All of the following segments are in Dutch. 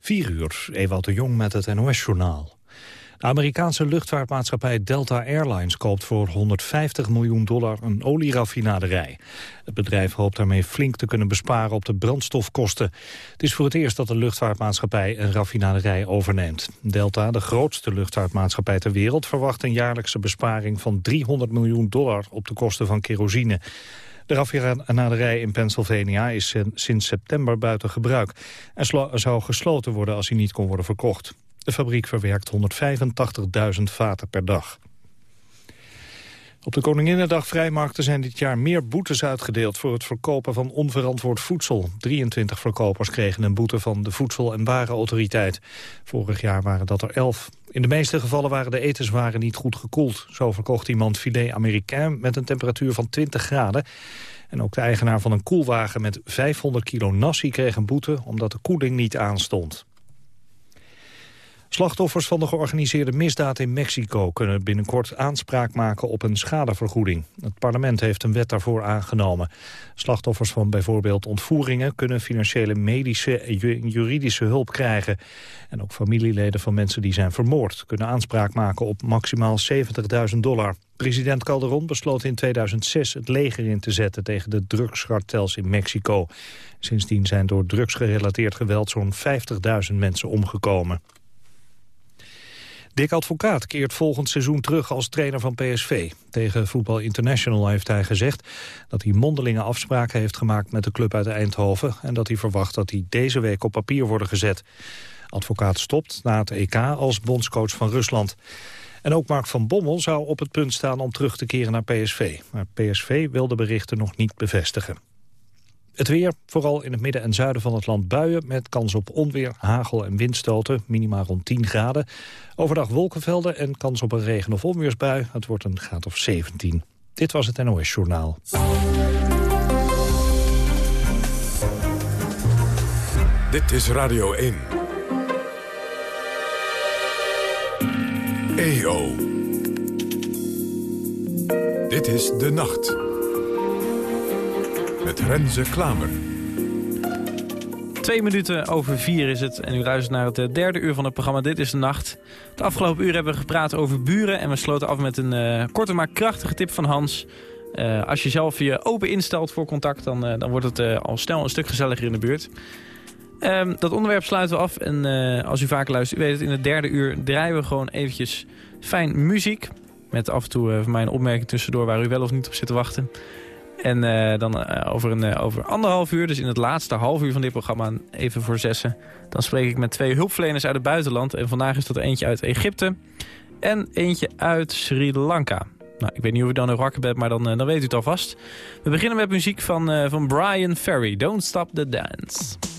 4 uur, Ewout de Jong met het NOS-journaal. De Amerikaanse luchtvaartmaatschappij Delta Airlines koopt voor 150 miljoen dollar een olieraffinaderij. Het bedrijf hoopt daarmee flink te kunnen besparen op de brandstofkosten. Het is voor het eerst dat de luchtvaartmaatschappij een raffinaderij overneemt. Delta, de grootste luchtvaartmaatschappij ter wereld, verwacht een jaarlijkse besparing van 300 miljoen dollar op de kosten van kerosine. De raffinaderij in Pennsylvania is sinds september buiten gebruik... en zou gesloten worden als hij niet kon worden verkocht. De fabriek verwerkt 185.000 vaten per dag. Op de Koninginnedag vrijmarkten zijn dit jaar meer boetes uitgedeeld voor het verkopen van onverantwoord voedsel. 23 verkopers kregen een boete van de Voedsel- en Warenautoriteit. Vorig jaar waren dat er 11. In de meeste gevallen waren de etenswaren niet goed gekoeld. Zo verkocht iemand filet américain met een temperatuur van 20 graden. En ook de eigenaar van een koelwagen met 500 kilo nasi kreeg een boete omdat de koeling niet aanstond. Slachtoffers van de georganiseerde misdaad in Mexico kunnen binnenkort aanspraak maken op een schadevergoeding. Het parlement heeft een wet daarvoor aangenomen. Slachtoffers van bijvoorbeeld ontvoeringen kunnen financiële medische en juridische hulp krijgen. En ook familieleden van mensen die zijn vermoord kunnen aanspraak maken op maximaal 70.000 dollar. President Calderon besloot in 2006 het leger in te zetten tegen de drugskartels in Mexico. Sindsdien zijn door drugsgerelateerd geweld zo'n 50.000 mensen omgekomen. Dick Advocaat keert volgend seizoen terug als trainer van PSV. Tegen Voetbal International heeft hij gezegd dat hij mondelinge afspraken heeft gemaakt met de club uit Eindhoven en dat hij verwacht dat die deze week op papier worden gezet. Advocaat stopt na het EK als bondscoach van Rusland. En ook Mark van Bommel zou op het punt staan om terug te keren naar PSV. Maar PSV wil de berichten nog niet bevestigen. Het weer, vooral in het midden en zuiden van het land buien... met kans op onweer, hagel en windstoten, minimaal rond 10 graden. Overdag wolkenvelden en kans op een regen- of onweersbui. Het wordt een graad of 17. Dit was het NOS Journaal. Dit is Radio 1. EO. Dit is De Nacht met Renze Klamer. Twee minuten over vier is het en u luistert naar het eh, derde uur van het programma Dit is de Nacht. De afgelopen uur hebben we gepraat over buren en we sloten af met een uh, korte maar krachtige tip van Hans. Uh, als je zelf je open instelt voor contact, dan, dan wordt het al snel een stuk gezelliger in de buurt. Um, dat onderwerp sluiten we af en als u vaak luistert, u weet het, in het derde uur draaien we gewoon eventjes fijn muziek. Met af en toe van mij opmerking tussendoor waar u wel of niet op zit te wachten. En uh, dan uh, over, een, uh, over anderhalf uur, dus in het laatste half uur van dit programma, even voor zessen... dan spreek ik met twee hulpverleners uit het buitenland. En vandaag is dat eentje uit Egypte en eentje uit Sri Lanka. Nou, ik weet niet of u dan nog wakker bent, maar dan, dan weet u het alvast. We beginnen met muziek van, van Brian Ferry, Don't Stop the Dance.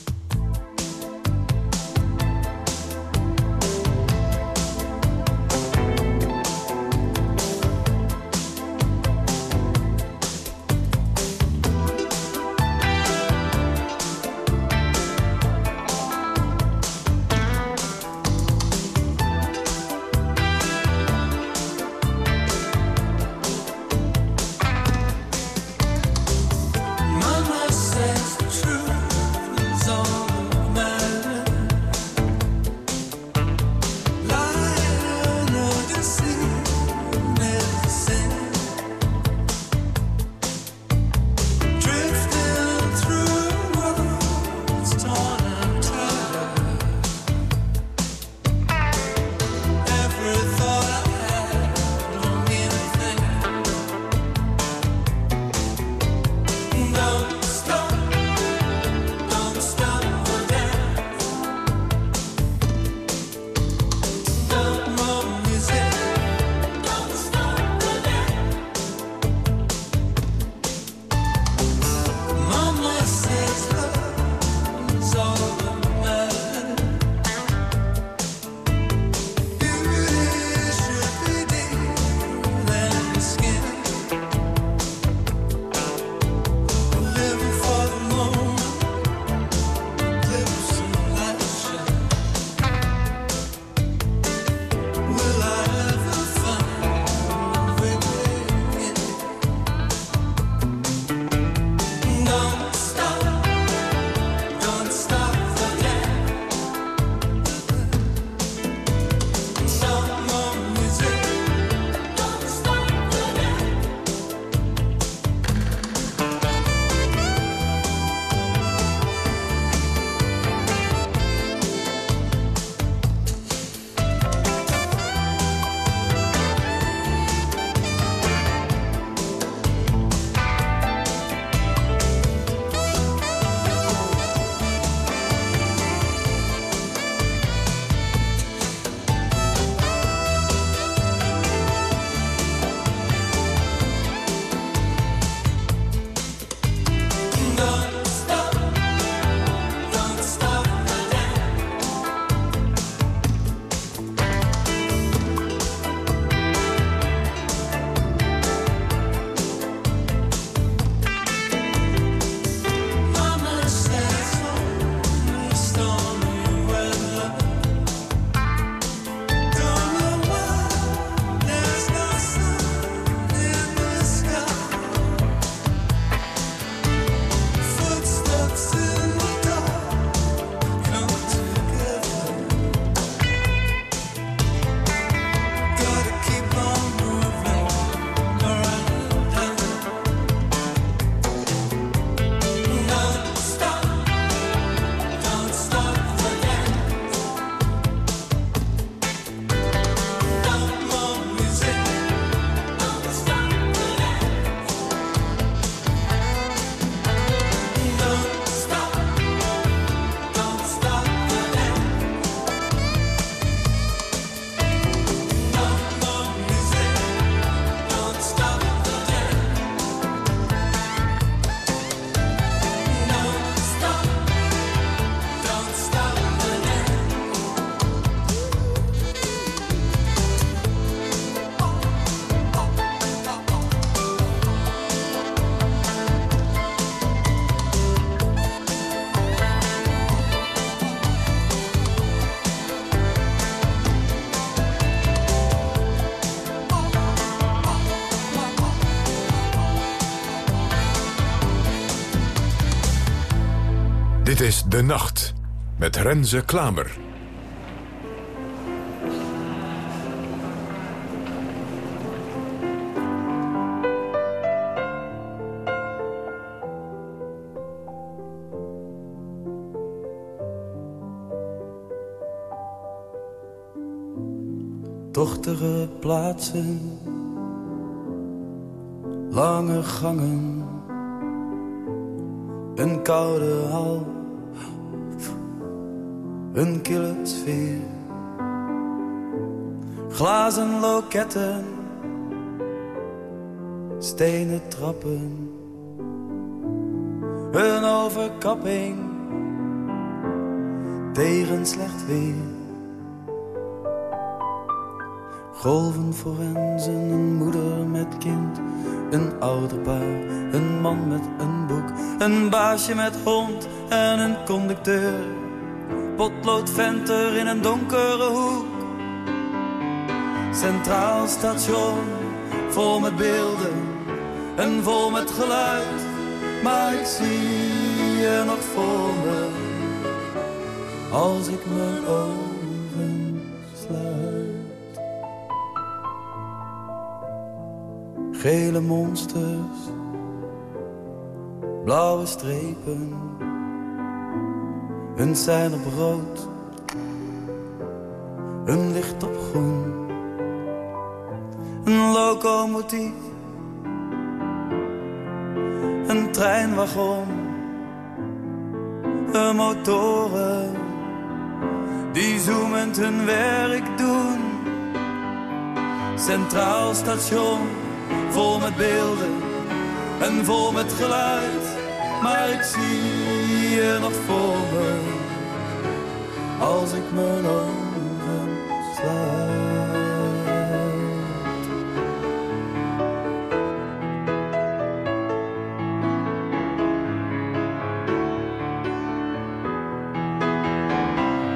Is De Nacht met Renze Klamer. Dochtere plaatsen, lange gangen, een koude hal, een kille sfeer. Glazen loketten, stenen trappen, een overkapping tegen slecht weer. Golven forensen, een moeder met kind, een ouderpaar, een man met een boek, een baasje met hond en een conducteur. Potloodventer in een donkere hoek. Centraal station, vol met beelden en vol met geluid. Maar ik zie je nog voor me, als ik mijn ogen sluit. Gele monsters, blauwe strepen, hun zijn op rood, hun licht op groen. Een locomotief, een treinwagon, een motoren die zoemend hun werk doen. Centraal station vol met beelden en vol met geluid. Maar ik zie je nog voor me, als ik mijn ogen sluit.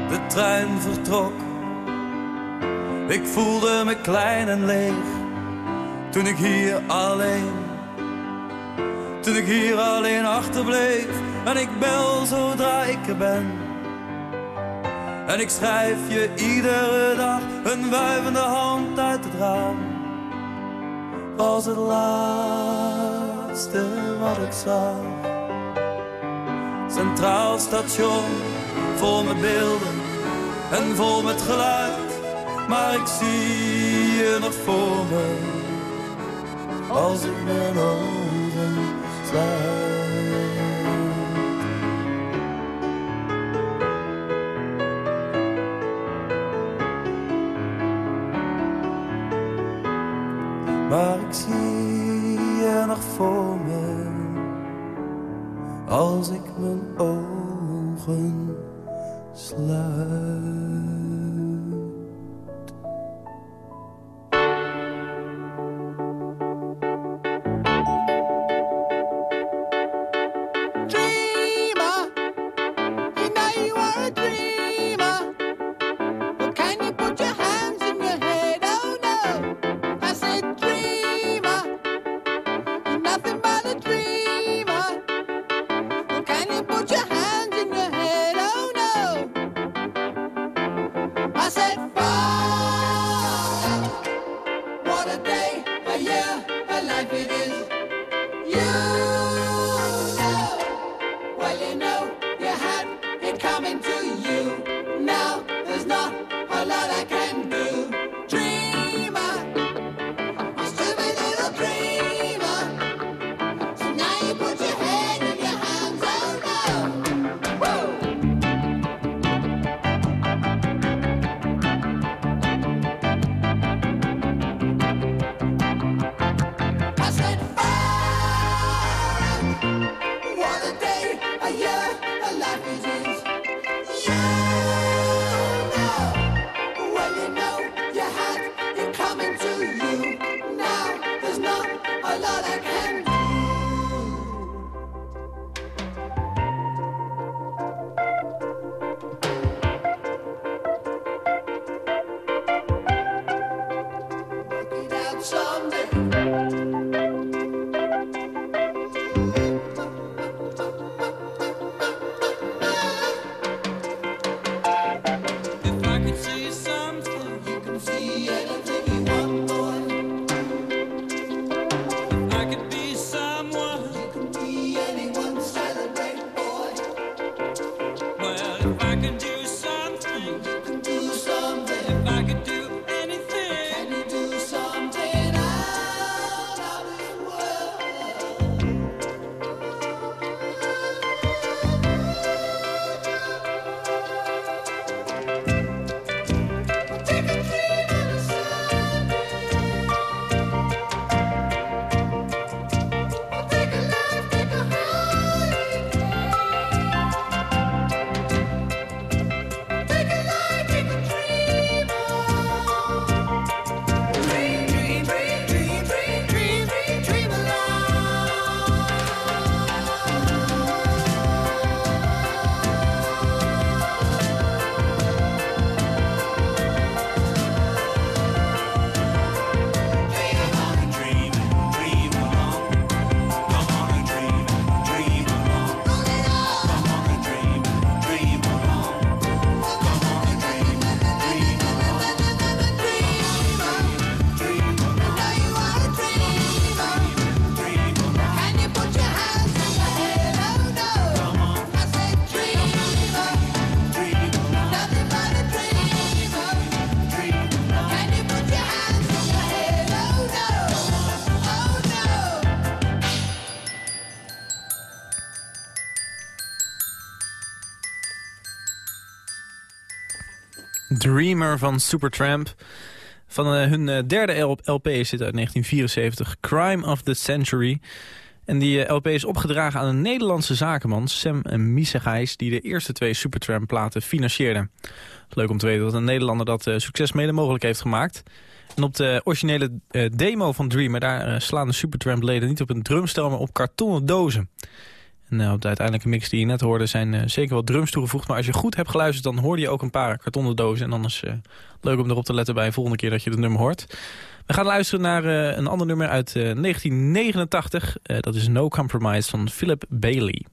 De trein vertrok, ik voelde me klein en leeg toen ik hier alleen, toen ik hier alleen achterbleef. En ik bel zodra ik er ben. En ik schrijf je iedere dag een wuivende hand uit het raam. Was het laatste wat ik zag. Centraal station, vol met beelden en vol met geluid. Maar ik zie je nog voor me als ik ogen sluit. Maar ik zie je nog voor me, als ik mijn ogen Dreamer van Supertramp. Van uh, hun uh, derde LP is dit uit 1974, Crime of the Century. En die uh, LP is opgedragen aan een Nederlandse zakenman, Sam Miesegijs... die de eerste twee Supertramp-platen financierde. Leuk om te weten dat een Nederlander dat succes mede mogelijk heeft gemaakt. En op de originele demo van Dreamer... daar slaan de Supertramp-leden niet op een drumstel, maar op kartonnen dozen. En uh, op de uiteindelijke mix die je net hoorde zijn uh, zeker wat drums toegevoegd. Maar als je goed hebt geluisterd, dan hoorde je ook een paar kartonnen dozen. En is uh, leuk om erop te letten bij de volgende keer dat je het nummer hoort. We gaan luisteren naar een ander nummer uit 1989. dat is No Compromise van Philip Bailey.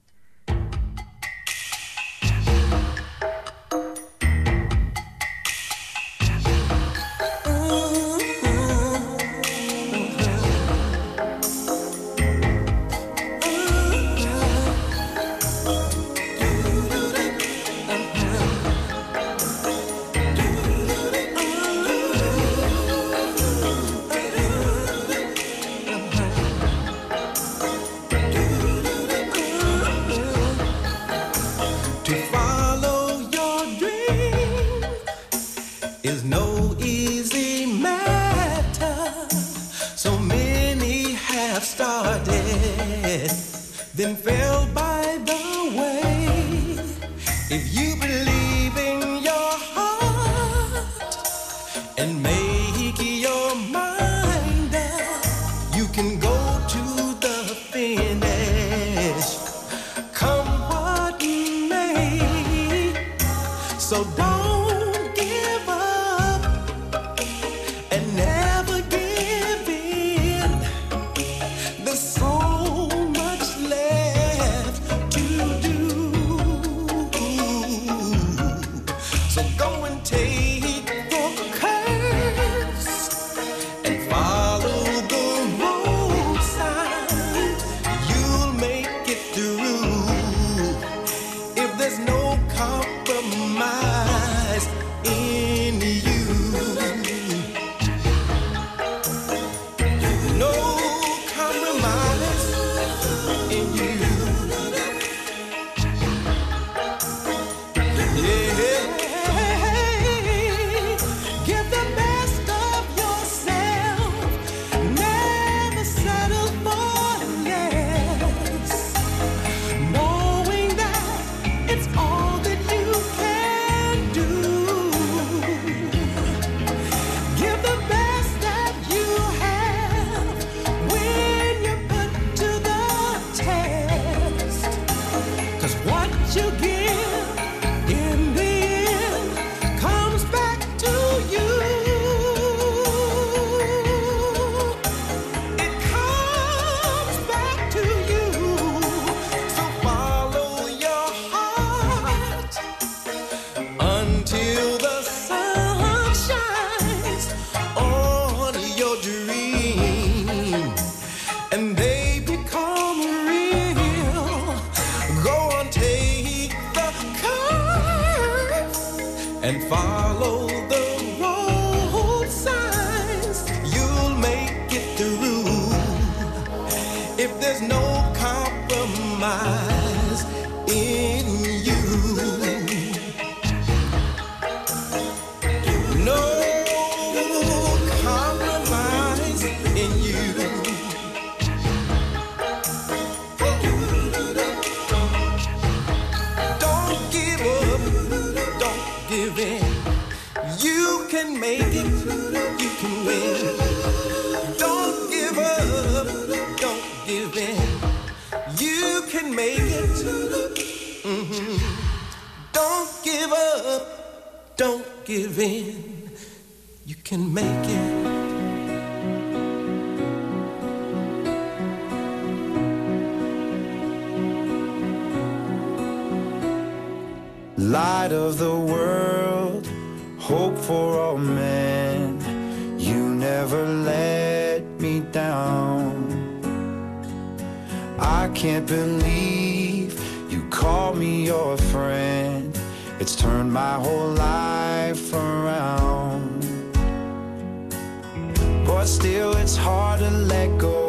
world, hope for all men. You never let me down. I can't believe you call me your friend. It's turned my whole life around. But still, it's hard to let go.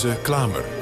Renze Klamer.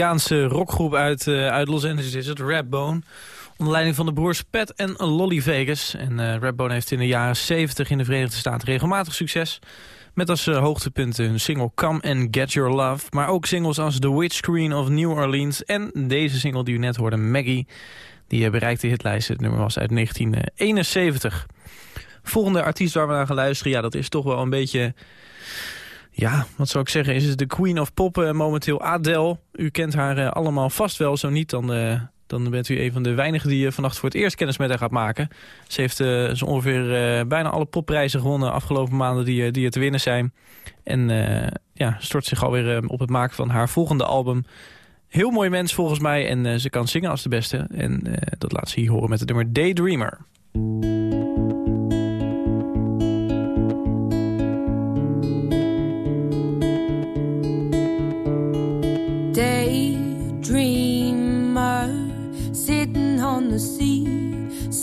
Amerikaanse rockgroep uit, eh, uit Los Angeles is het, Rapbone. Onder leiding van de broers Pat en Lolly Vegas. En eh Rapbone heeft in de jaren 70 in de Verenigde Staten regelmatig succes. Met als eh, hoogtepunt hun single Come and Get Your Love. Maar ook singles als The Witch Queen of New Orleans. En deze single die u net hoorde, Maggie. Die bereikte de hitlijst. Het nummer was uit 1971. Volgende artiest waar we naar gaan luisteren. Ja, dat is toch wel een beetje... Ja, wat zou ik zeggen? Is het de Queen of Pop momenteel Adele. U kent haar eh, allemaal vast wel. Zo niet, dan, eh, dan bent u een van de weinigen die eh, vannacht voor het eerst kennis met haar gaat maken. Ze heeft zo ongeveer bijna alle popprijzen gewonnen afgelopen maanden die, die er te winnen zijn. En ja, stort zich alweer op het maken van haar volgende album. Heel mooi mens volgens mij en ze kan zingen als de beste. En dat laat ze hier horen met het nummer daydreamer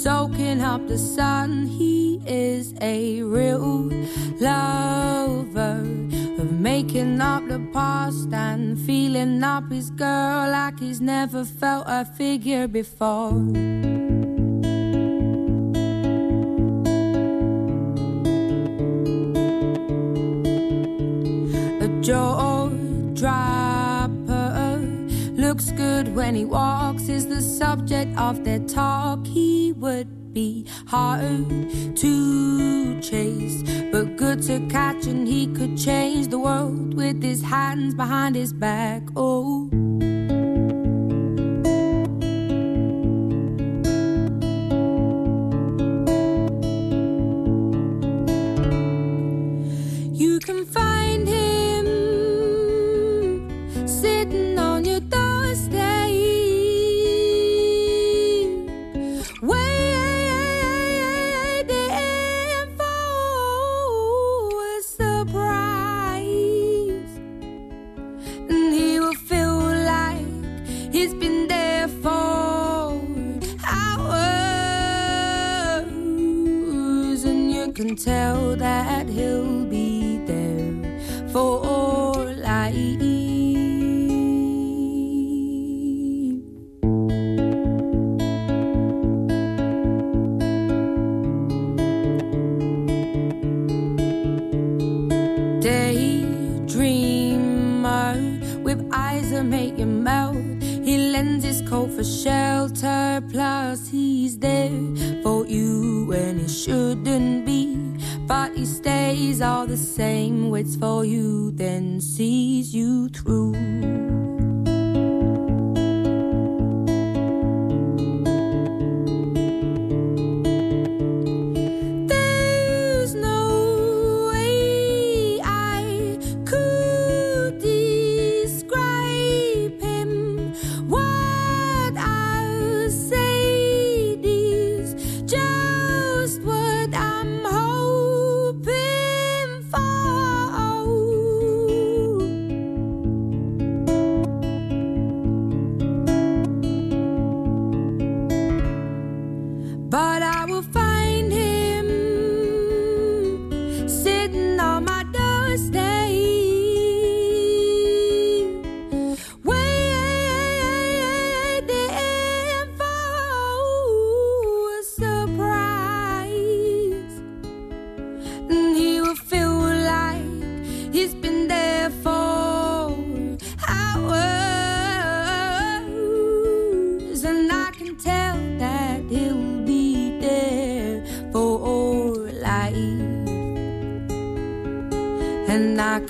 soaking up the sun. He is a real lover of making up the past and feeling up his girl like he's never felt a figure before. A jaw dropper looks good when he walks is the subject of their talk he would be hard to chase but good to catch and he could change the world with his hands behind his back. Oh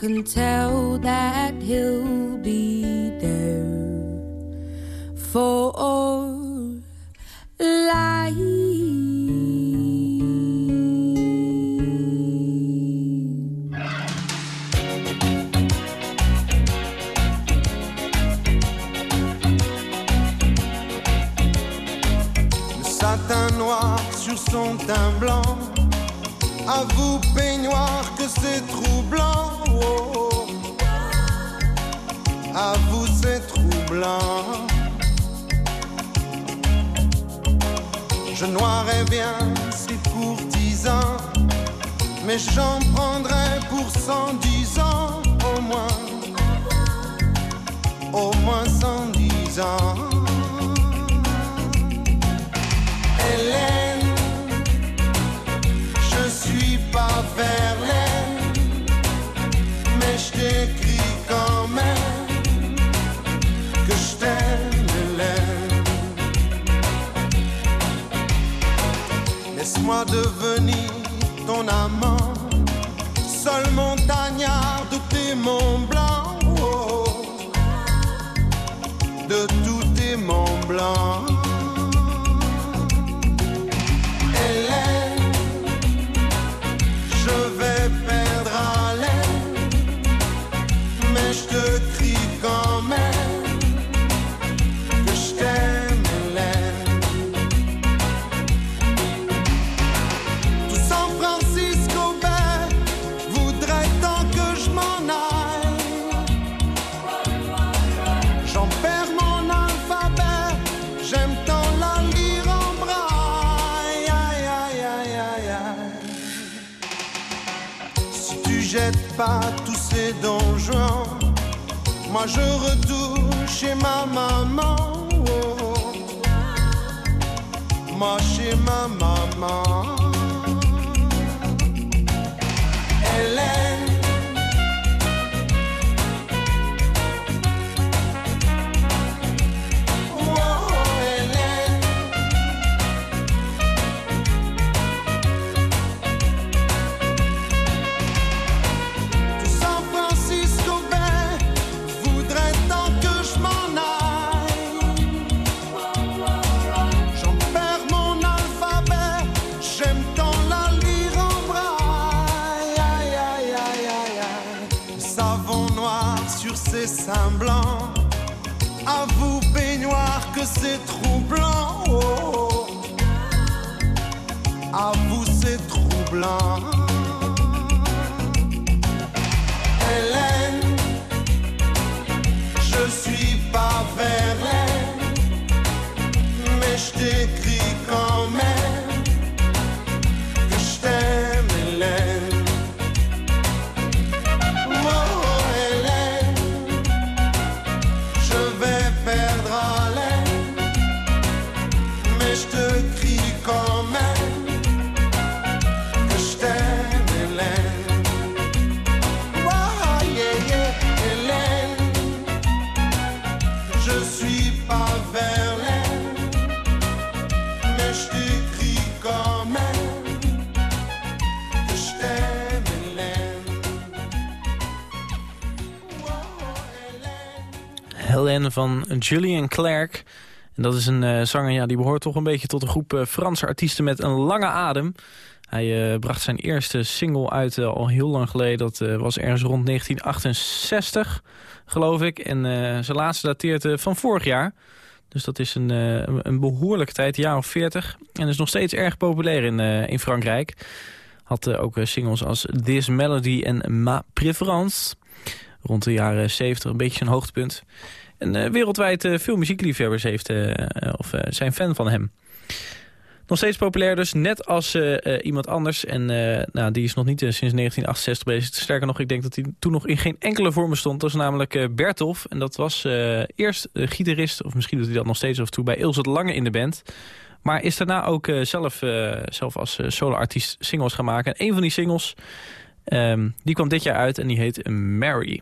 can tell tes monts blancs, oh, de tous tes monts blancs. Ces donjons, moi je retourne chez ma maman. oh. Moi chez ma maman. Blancs. À vous, baignoire, que c'est troublant. Oh, oh. À vous, c'est troublant. Hélène, je suis pas Verlaine, mais je t'écris Van Julian Clark. En dat is een eh, zanger ja, die behoort toch een beetje tot een groep eh, Franse artiesten met een lange adem. Hij eh, bracht zijn eerste single uit al heel lang geleden. Dat was ergens rond 1968, geloof ik. En zijn laatste dateert van vorig jaar. Dus dat is een, een- behoorlijke tijd, een jaar of 40. En is nog steeds erg populair in, in Frankrijk. Had ook singles als This Melody en Ma Préférence. Rond de jaren 70 een beetje zijn hoogtepunt. En eh, wereldwijd eh, veel muziekliefhebbers heeft, eh, of, zijn fan van hem. Nog steeds populair dus, net als iemand anders. En nou, die is nog niet sinds 1968 bezig. Sterker nog, ik denk dat hij toen nog in geen enkele vorm bestond. Dat was namelijk Bertolf. En dat was eerst gitarist, of misschien doet hij dat nog steeds af en toe... bij Ilse Lange in de band. Maar is daarna ook zelf, zelf als solo-artiest singles gaan maken. En een van die singles, ehm, die kwam dit jaar uit en die heet Mary.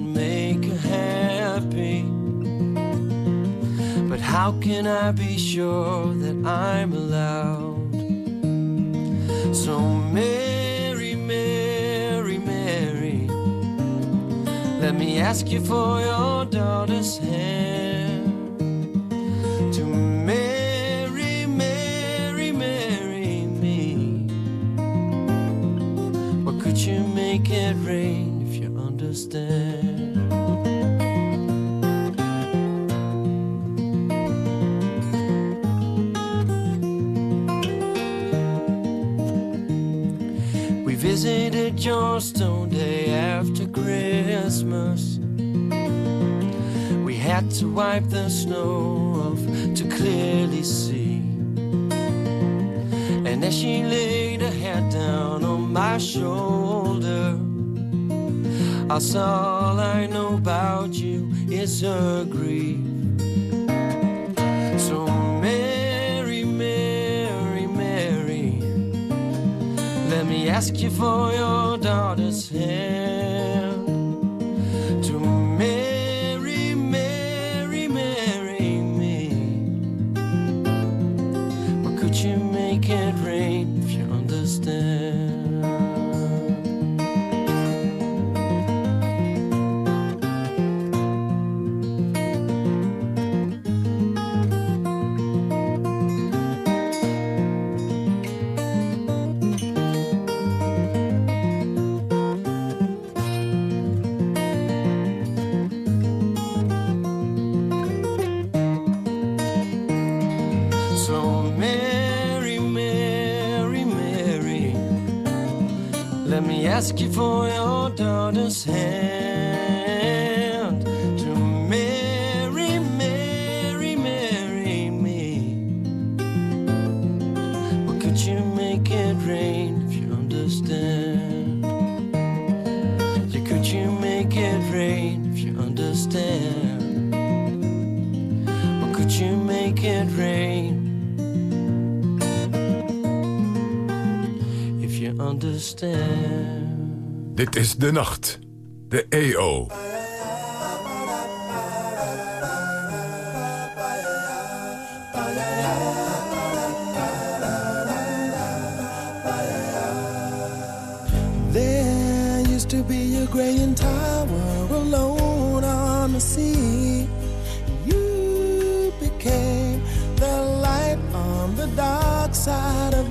how can I be sure that I'm allowed? So, Mary, Mary, Mary, let me ask you for your daughter's hand. Johnstone day after Christmas. We had to wipe the snow off to clearly see. And as she laid her head down on my shoulder, I saw all I know about you is her grief. Me ask you for your daughter's hand. Ask you for your Dit is De Nacht. De EO. There used to be a graying tower alone on the sea. You became the light on the dark side of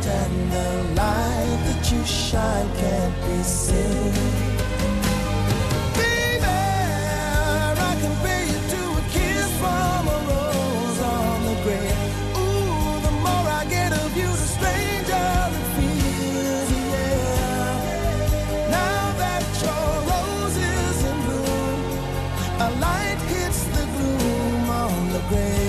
light and the light that you shine can't be seen? I compare you to a kiss from a rose on the grave. Ooh, the more I get of you, the stranger it feels, yeah. Now that your rose is in bloom, a light hits the gloom on the grave.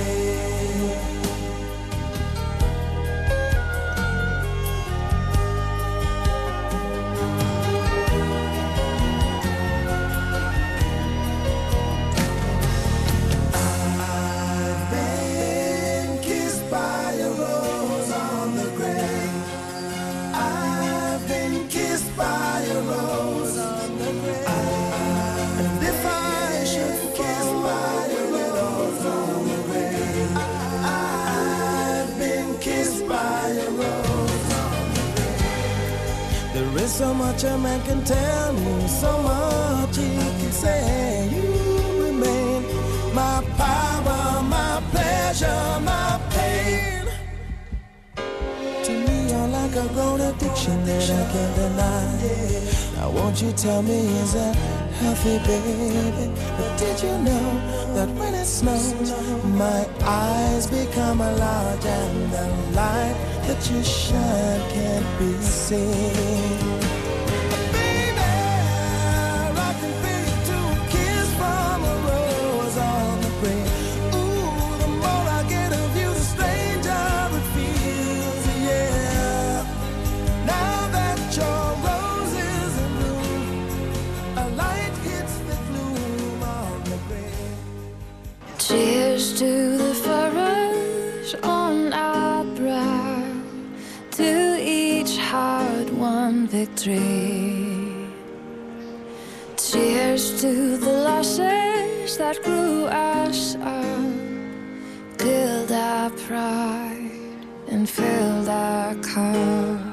Baby? But did you know that when it snows, my eyes become a large and the light that you shine can't be seen? Hard-won. Cheers to the losses that grew us up, killed our pride and filled our cup.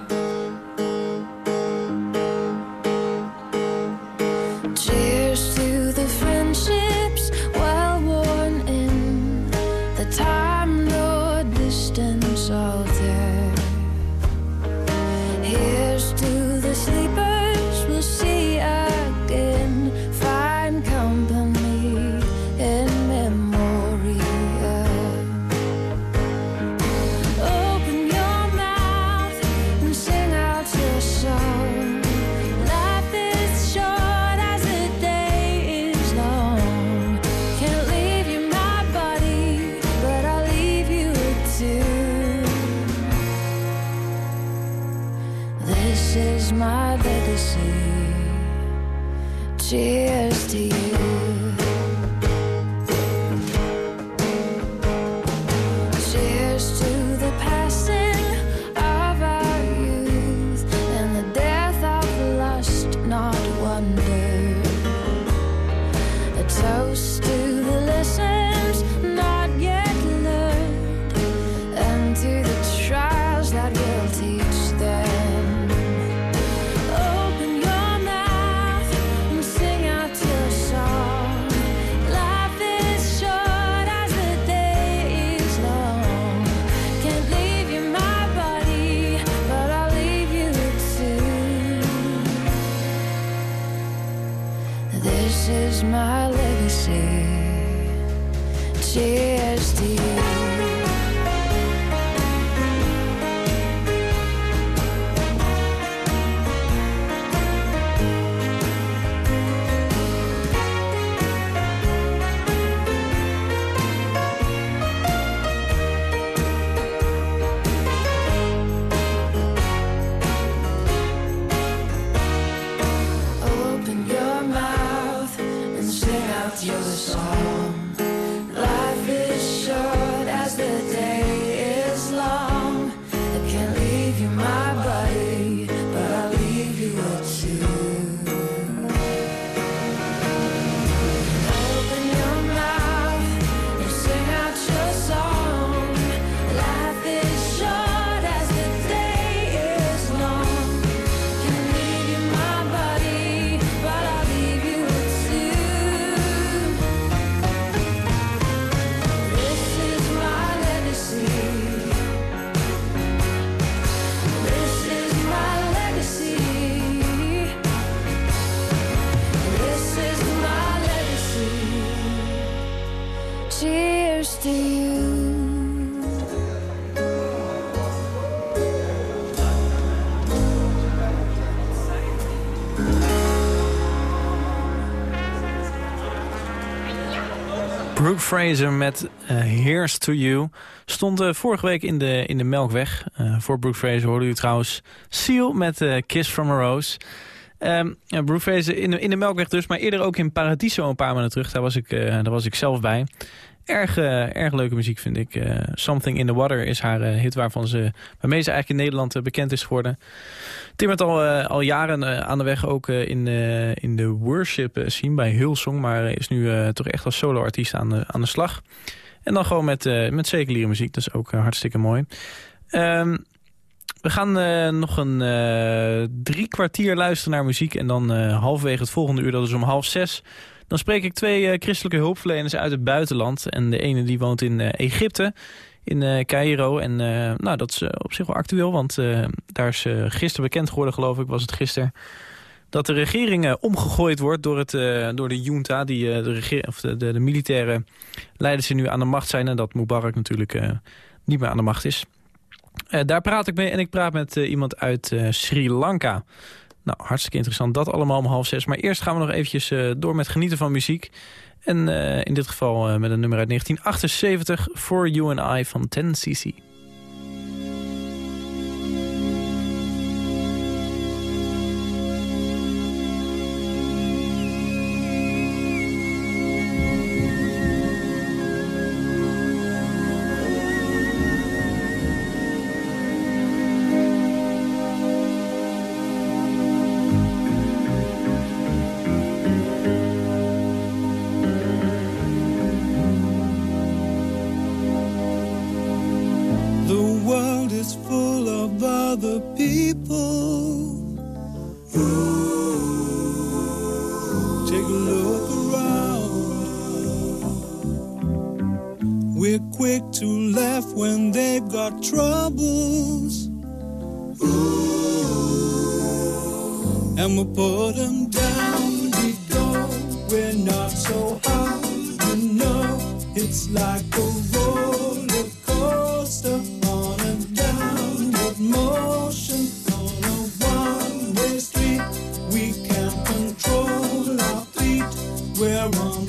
Brooke Fraser met eh, Here's to You stond eh, vorige week in de, in de Melkweg. Eh, voor Brooke Fraser hoorde u trouwens Seal met Kiss from a Rose. Ehm ja, Brooke Fraser in de, in de Melkweg dus, maar eerder ook in Paradiso een paar maanden terug. Daar was ik, daar was ik zelf bij. Erg, eh, erg leuke muziek vind ik. Eh, Something in the Water is haar eh, hit waarvan ze, waarmee ze eigenlijk in Nederland bekend is geworden. Timmert al, al jaren aan de weg ook in, in de worship scene bij Hillsong. Maar is nu toch echt als soloartiest aan de, aan de slag. En dan gewoon met, met seculiere muziek, dat is ook hartstikke mooi. Ehm, We gaan nog een eh, drie kwartier luisteren naar muziek. En dan uh, halverwege het volgende uur, dat is om half zes... dan spreek ik twee christelijke hulpverleners uit het buitenland. En de ene die woont in Egypte, in Cairo. En nou, dat is op zich wel actueel, want daar is gisteren bekend geworden, geloof ik, was het gisteren... dat de regering omgegooid wordt door, het, door de junta... die de, of de, de, militaire leiders die nu aan de macht zijn... en dat Mubarak natuurlijk niet meer aan de macht is... Uh, daar praat ik mee en ik praat met uh, iemand uit uh, Sri Lanka. Nou, hartstikke interessant. Dat allemaal om half zes. Maar eerst gaan we nog eventjes door met genieten van muziek. En in dit geval met een nummer uit 1978... For You and I van 10cc.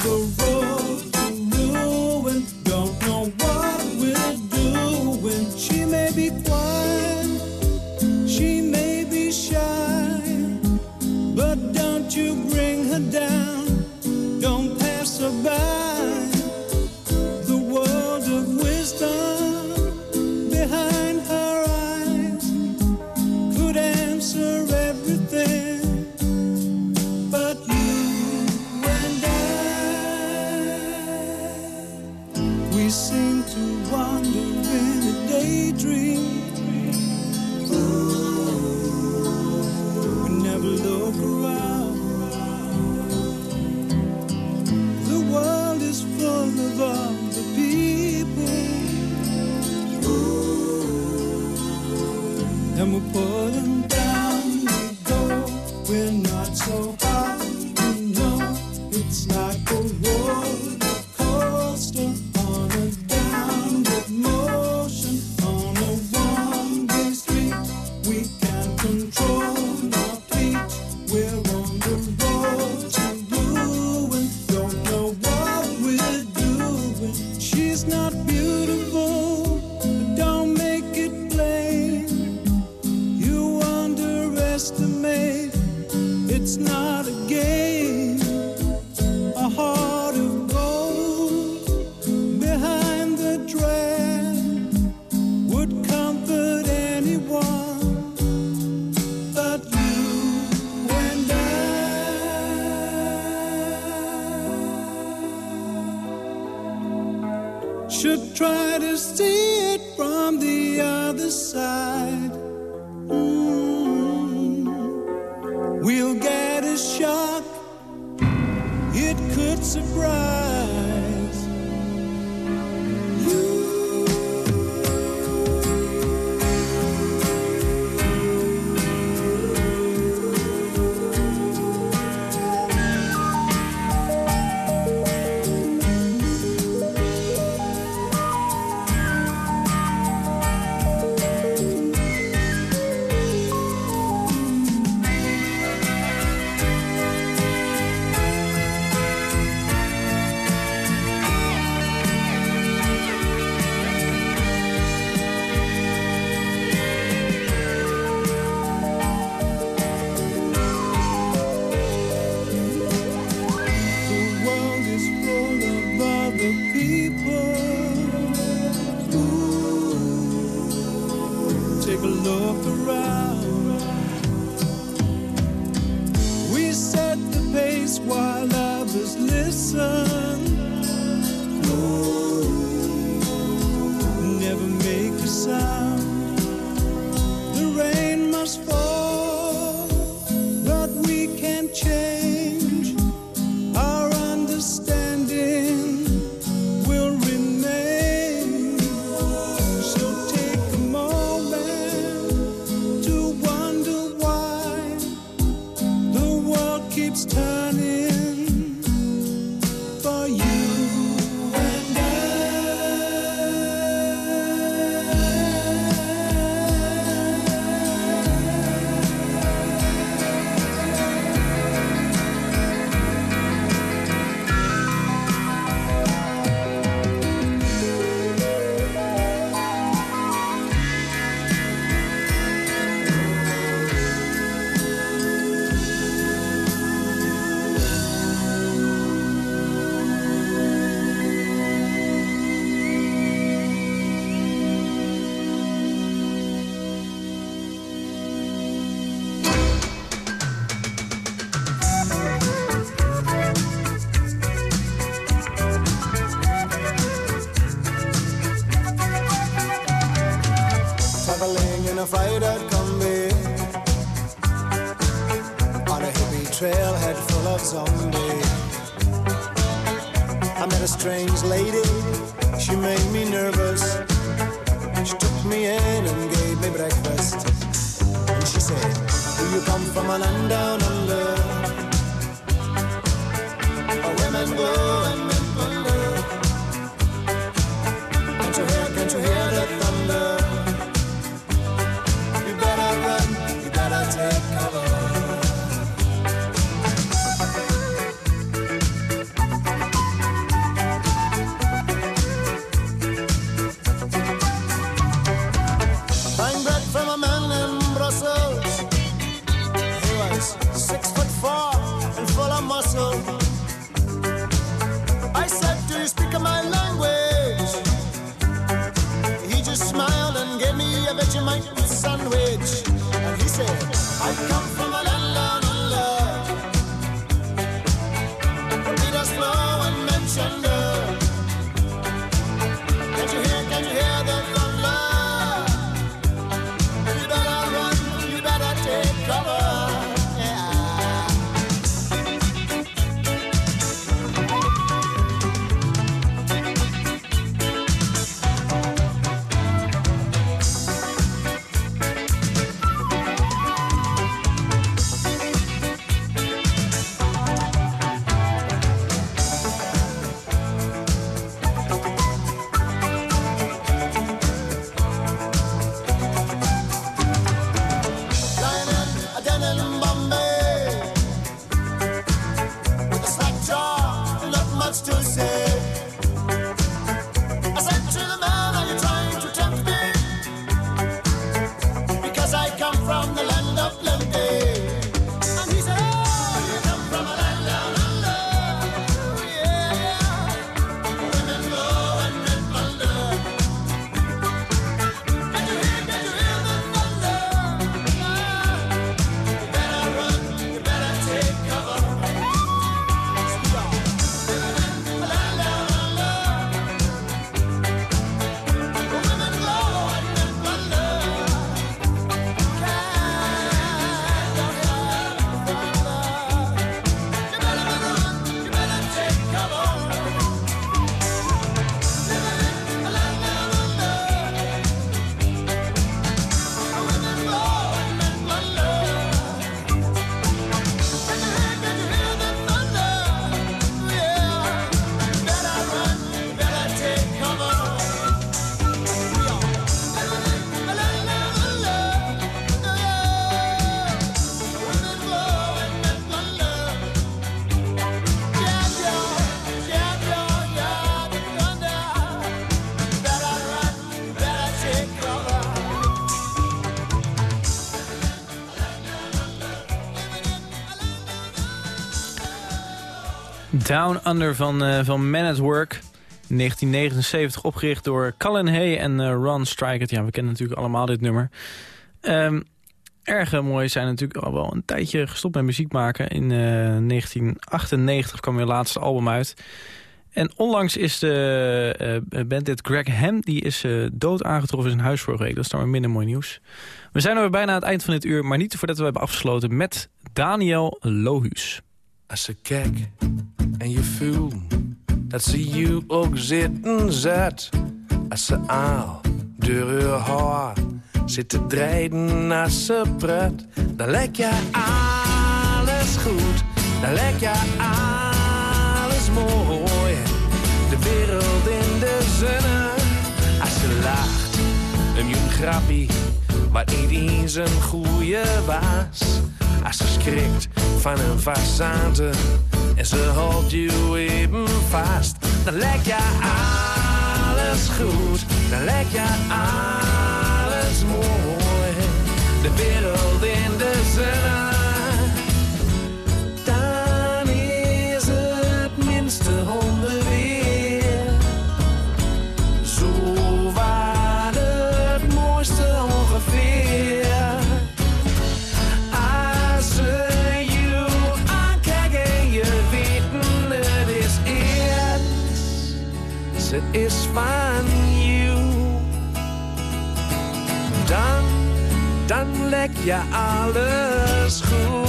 the road. Down Under van, eh, van Man at Work. 1979 opgericht door Colin Hay en eh, Ron Strikert. Ja, we kennen natuurlijk allemaal dit nummer. Ehm erg eh, mooi zijn natuurlijk al wel een tijdje gestopt met muziek maken. In eh, 1998 kwam hun laatste album uit. En onlangs is de uh, bandit Greg Ham... die is uh, dood aangetroffen in zijn huis vorige week. Dat is dan weer minder mooi nieuws. We zijn alweer bijna aan het eind van dit uur... maar niet voordat we hebben afgesloten met Daniel Lohuus. Als ze kijk en je voelt dat ze je ook zitten zet. Als ze aal door haar haar zit te draaien als ze pret. Dan lijkt je alles goed, dan lijkt je alles mooi. De wereld in de zonne, als ze lacht. Een jong grappie, wat niet eens een goeie was. Als ze schrikt van een façade en ze houdt je even vast. Dan lijkt je alles goed, dan lijkt je alles mooi. De wereld in de lek je alles goed.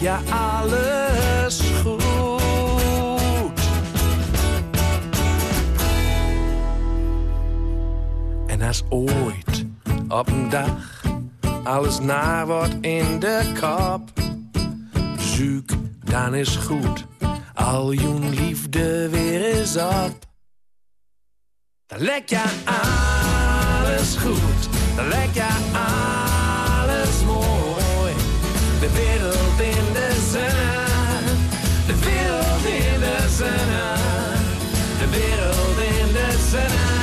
Je alles goed. En als ooit op een dag alles naar wordt in de kop, zoek dan is goed. Al je liefde weer is op. Dan lek je alles goed, dan lek je alles. De wereld in de zonne, de wereld in de zonne, de wereld in de zonne.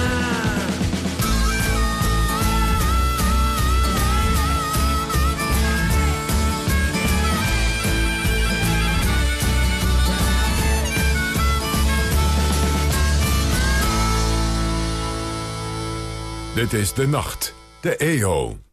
Dit is De Nacht, de EO.